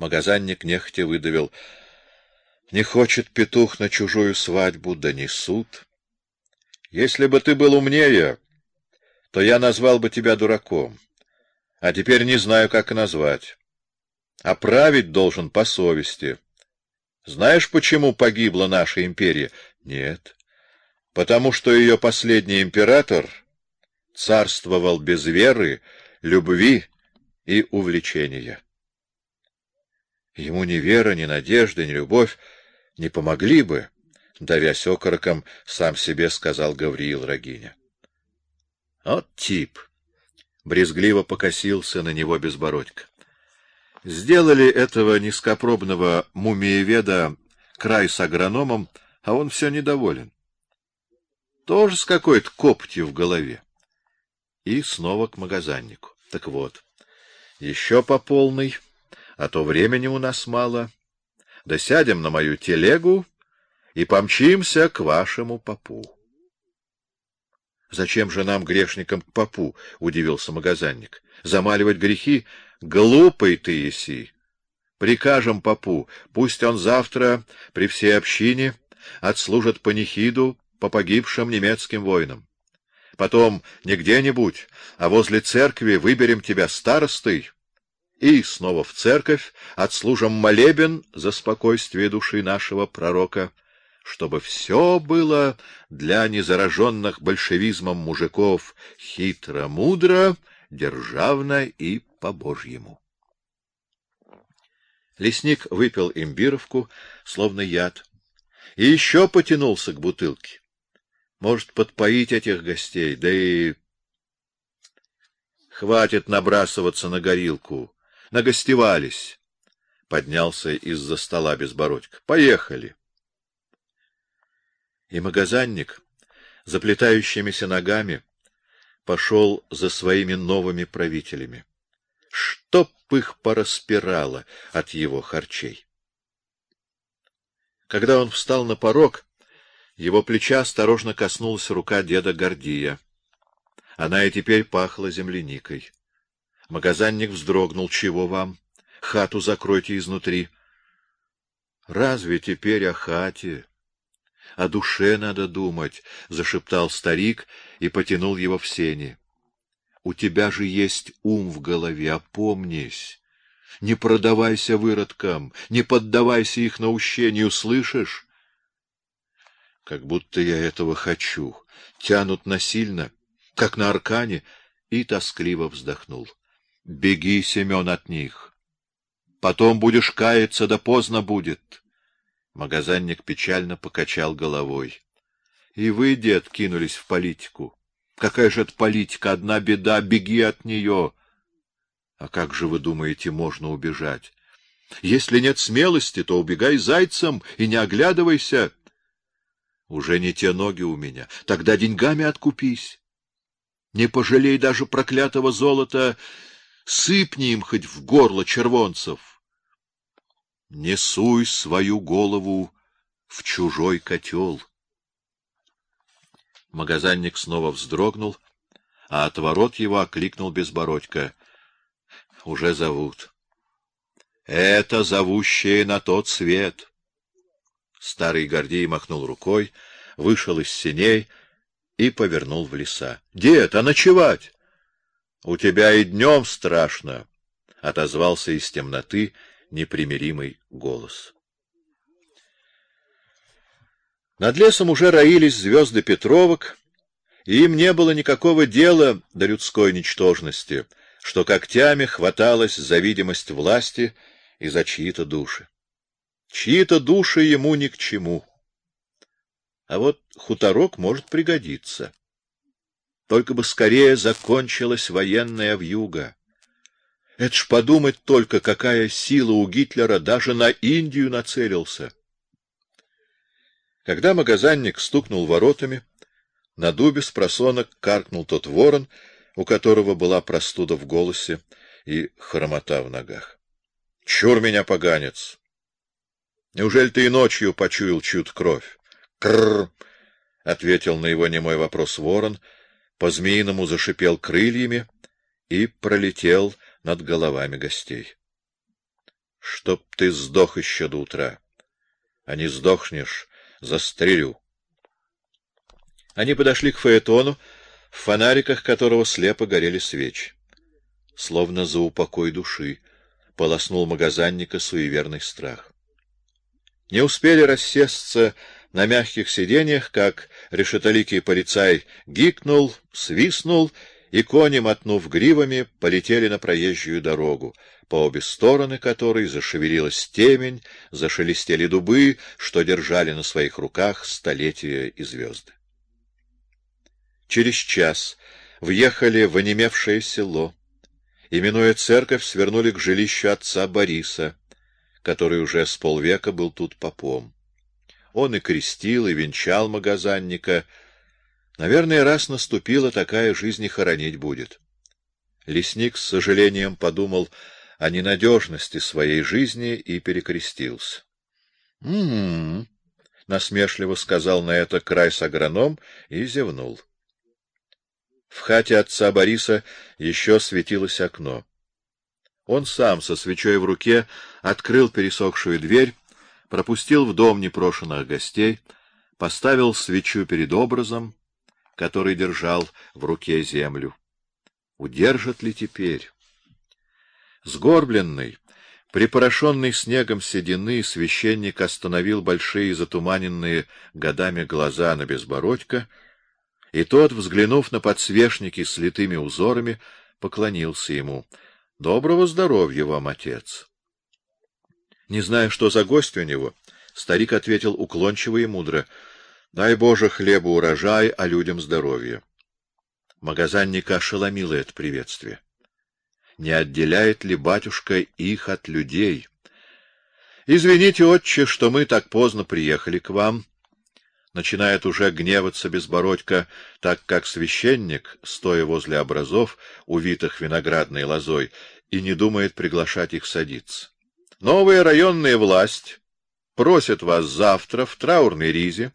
Магазанник нехотя выдавил: "Не хочет петух на чужую свадьбу, да несут. Если бы ты был умнее, то я назвал бы тебя дураком. А теперь не знаю, как назвать. А править должен по совести. Знаешь, почему погибла наша империя? Нет. Потому что ее последний император царствовал без веры, любви и увлечения. Ему ни вера, ни надежда, ни любовь не помогли бы, давясь окороком, сам себе сказал Гавриил Рогиня. Вот тип. Брезгливо покосился на него безбородько. Сделали этого низкопробного мумиеведа край с агрономом, а он все недоволен. Тоже с какой-то коптью в голове. И снова к магазиннику. Так вот, еще по полной, а то времени у нас мало. Да на мою телегу и помчимся к вашему попу. Зачем же нам грешникам к попу? удивился магазинник. Замаливать грехи глупый ты еси. Прикажем попу, пусть он завтра при всей общине отслужит панихиду по погибшим немецким воинам. Потом не где-нибудь, а возле церкви выберем тебя старостой и снова в церковь отслужим молебен за спокойствие души нашего пророка чтобы все было для незараженных большевизмом мужиков хитро-мудро, державно и по-божьему. Лесник выпил имбировку, словно яд, и еще потянулся к бутылке. Может, подпоить этих гостей, да и хватит набрасываться на горилку. Нагостевались. Поднялся из-за стола безбородько. Поехали и магазинник, заплетающимися ногами, пошел за своими новыми правителями. Чтоб их пораспирало от его харчей. Когда он встал на порог, его плеча осторожно коснулась рука деда Гордия. Она и теперь пахла земляникой. Магазинник вздрогнул: "Чего вам? Хату закройте изнутри". Разве теперь о хате? о душе надо думать, зашептал старик и потянул его в сени. У тебя же есть ум в голове, опомнись. Не продавайся выродкам, не поддавайся их наущению, слышишь? Как будто я этого хочу. Тянут насильно, как на аркане, и тоскливо вздохнул. Беги, Семен, от них. Потом будешь каяться, да поздно будет. Магазинник печально покачал головой. И вы, дед, кинулись в политику. Какая же это политика, одна беда, беги от нее. А как же вы думаете, можно убежать? Если нет смелости, то убегай зайцем и не оглядывайся. Уже не те ноги у меня. Тогда деньгами откупись. Не пожалей даже проклятого золота, сыпни им хоть в горло червонцев. Не суй свою голову в чужой котел. Магазинник снова вздрогнул, а от ворот его окликнул безбородько. Уже зовут. Это зовущие на тот свет. Старый Гордей махнул рукой, вышел из сеней и повернул в леса. Дед, а ночевать? У тебя и днем страшно, отозвался из темноты непримиримый голос. Над лесом уже роились звезды Петровок, и им не было никакого дела до людской ничтожности, что когтями хваталось за видимость власти и за чьи-то души. Чьи-то души ему ни к чему. А вот хуторок может пригодиться. Только бы скорее закончилась военная вьюга. Это ж подумать только, какая сила у Гитлера даже на Индию нацелился. Когда магазинник стукнул воротами, на дубе с просонок каркнул тот ворон, у которого была простуда в голосе и хромота в ногах. Чур меня, поганец. Неужели ты и ночью почуял чью-то кровь? Крр, ответил на его немой вопрос ворон, по-змеиному зашипел крыльями и пролетел над головами гостей. чтоб ты сдох еще до утра. А не сдохнешь, застрелю. Они подошли к Фаэтону, в фонариках которого слепо горели свечи. Словно за упокой души полоснул магазанника суеверный страх. Не успели рассесться на мягких сиденьях, как решетоликий полицай гикнул, свистнул, и кони, мотнув гривами, полетели на проезжую дорогу, по обе стороны которой зашевелилась темень, зашелестели дубы, что держали на своих руках столетия и звезды. Через час въехали в онемевшее село, и, минуя церковь, свернули к жилищу отца Бориса, который уже с полвека был тут попом. Он и крестил, и венчал магазанника. Наверное, раз наступила такая жизнь и хоронить будет. Лесник с сожалением подумал о ненадежности своей жизни и перекрестился. «М-м-м», насмешливо сказал на это крайс-агроном и зевнул. В хате отца Бориса еще светилось окно. Он сам со свечой в руке открыл пересохшую дверь, пропустил в дом непрошенных гостей, поставил свечу перед образом, который держал в руке землю. Удержит ли теперь? Сгорбленный, припорошенный снегом седины, священник остановил большие затуманенные годами глаза на безбородька — и тот, взглянув на подсвечники с литыми узорами, поклонился ему. — Доброго здоровья вам, отец! Не зная, что за гость у него, старик ответил уклончиво и мудро. — Дай Боже хлеба урожай, а людям здоровье. Магазанника ошеломило это приветствие. Не отделяет ли батюшка их от людей? — Извините, отче, что мы так поздно приехали к вам, начинает уже гневаться безбородько, так как священник, стоя возле образов, увитых виноградной лозой, и не думает приглашать их садиться. Новая районная власть просит вас завтра в траурной ризе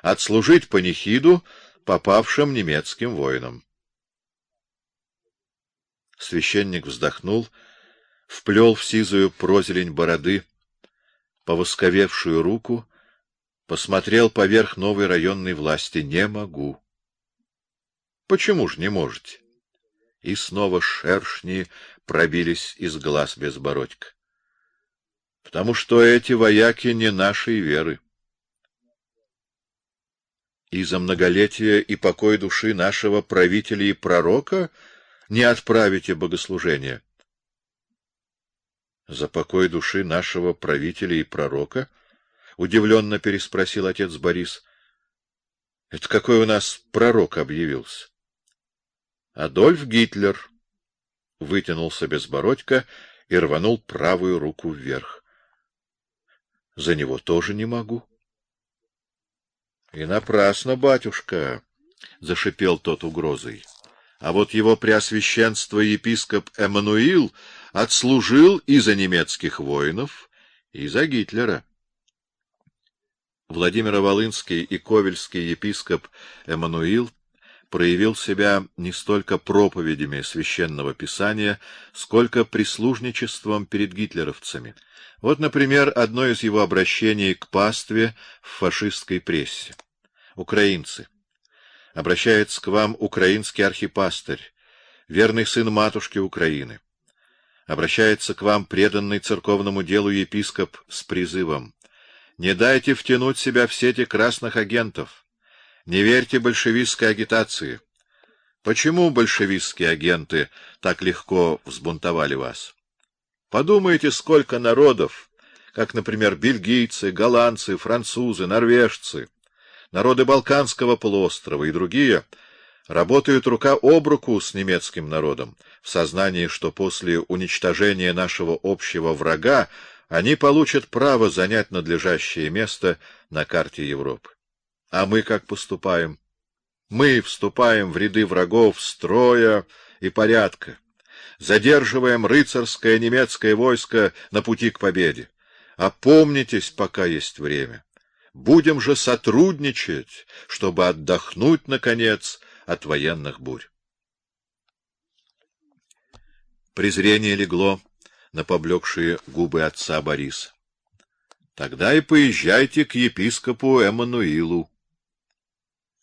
отслужить панихиду попавшим немецким воинам. Священник вздохнул, вплел в сизую прозелень бороды повосковевшую руку посмотрел поверх новой районной власти. Не могу. Почему ж не можете? И снова шершни пробились из глаз безбородька. Потому что эти вояки не нашей веры. И за многолетие и покой души нашего правителя и пророка не отправите богослужение. За покой души нашего правителя и пророка — удивленно переспросил отец Борис. — Это какой у нас пророк объявился? — Адольф Гитлер. Вытянулся безбородько и рванул правую руку вверх. — За него тоже не могу. — И напрасно, батюшка, — зашипел тот угрозой. А вот его преосвященство епископ Эммануил отслужил и за немецких воинов, и за Гитлера. Владимиро-Волынский и Ковельский епископ Эммануил проявил себя не столько проповедями священного писания, сколько прислужничеством перед гитлеровцами. Вот, например, одно из его обращений к пастве в фашистской прессе. Украинцы. Обращается к вам украинский архипастырь, верный сын матушки Украины. Обращается к вам преданный церковному делу епископ с призывом не дайте втянуть себя в сети красных агентов. Не верьте большевистской агитации. Почему большевистские агенты так легко взбунтовали вас? Подумайте, сколько народов, как, например, бельгийцы, голландцы, французы, норвежцы, народы Балканского полуострова и другие, работают рука об руку с немецким народом в сознании, что после уничтожения нашего общего врага они получат право занять надлежащее место на карте Европы. А мы как поступаем? Мы вступаем в ряды врагов строя и порядка, задерживаем рыцарское немецкое войско на пути к победе. Опомнитесь, пока есть время. Будем же сотрудничать, чтобы отдохнуть наконец от военных бурь. Презрение легло на поблекшие губы отца Бориса. Тогда и поезжайте к епископу Эммануилу.